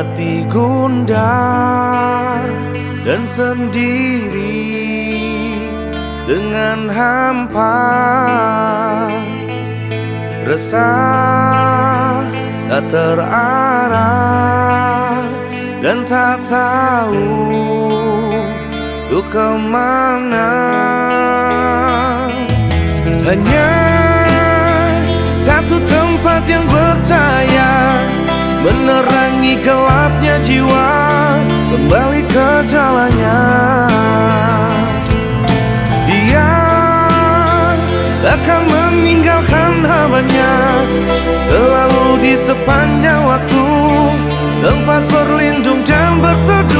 hati gundah dan sendiri dengan hampa. Resah tak terarah dan tak tahu untuk ke mana. Hanya gelapnya jiwa kembali ke jalannya. Dia akan meninggalkan hambanya. Selalu di sepanjang waktu Tempat berlindung dan berteduh.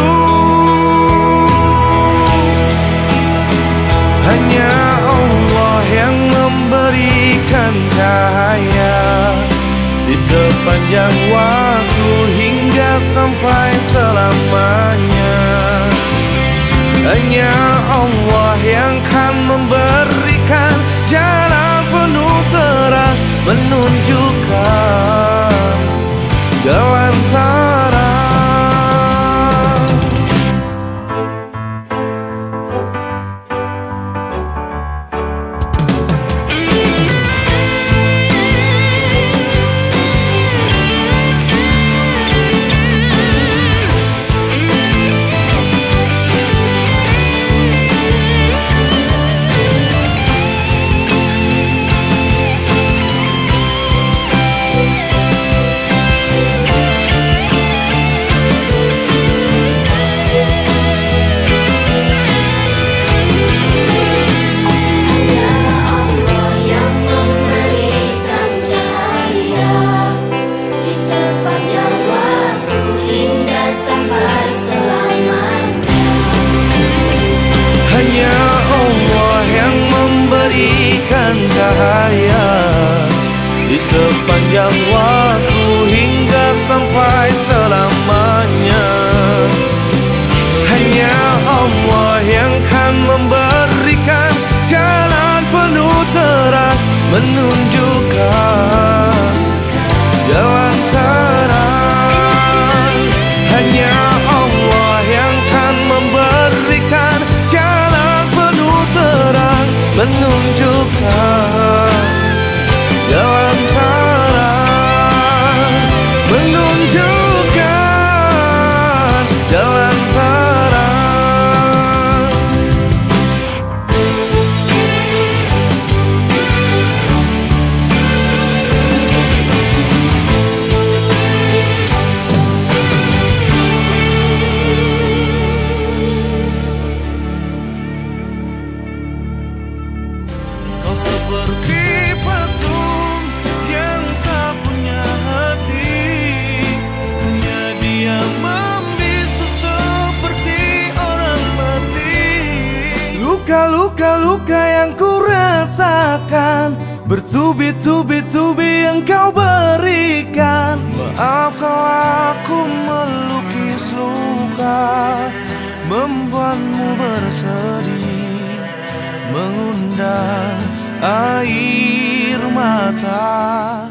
Hanya Allah yang memberikan cahaya Di sepanjang waktu sampai selamanya. Hanya Allah yang kan memberikan jalan penuh terang menunjukkan terang Luka-luka luka yang ku rasakan Bertubi-tubi-tubi yang kau berikan. Maaf kalau aku melukis luka. Membuatmu bersedih. Mengundang air mata